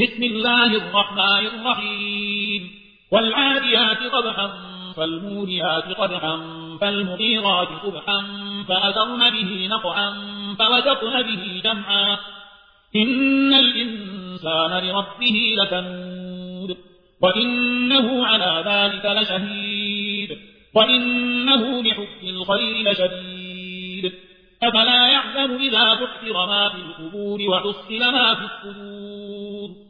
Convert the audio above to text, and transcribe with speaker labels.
Speaker 1: بسم الله الرحمن الرحيم. والعاديات قبحا فالموريات قدحا فالمغيرات قبحا فأثرن به نقعا فوسطن به جمعا. إن الإنسان لربه لكنود. وإنه على ذلك لشهيد. وإنه لحب الخير لشديد. أفلا يعلم إذا بحر ما في القبور وحصل ما في الصدور.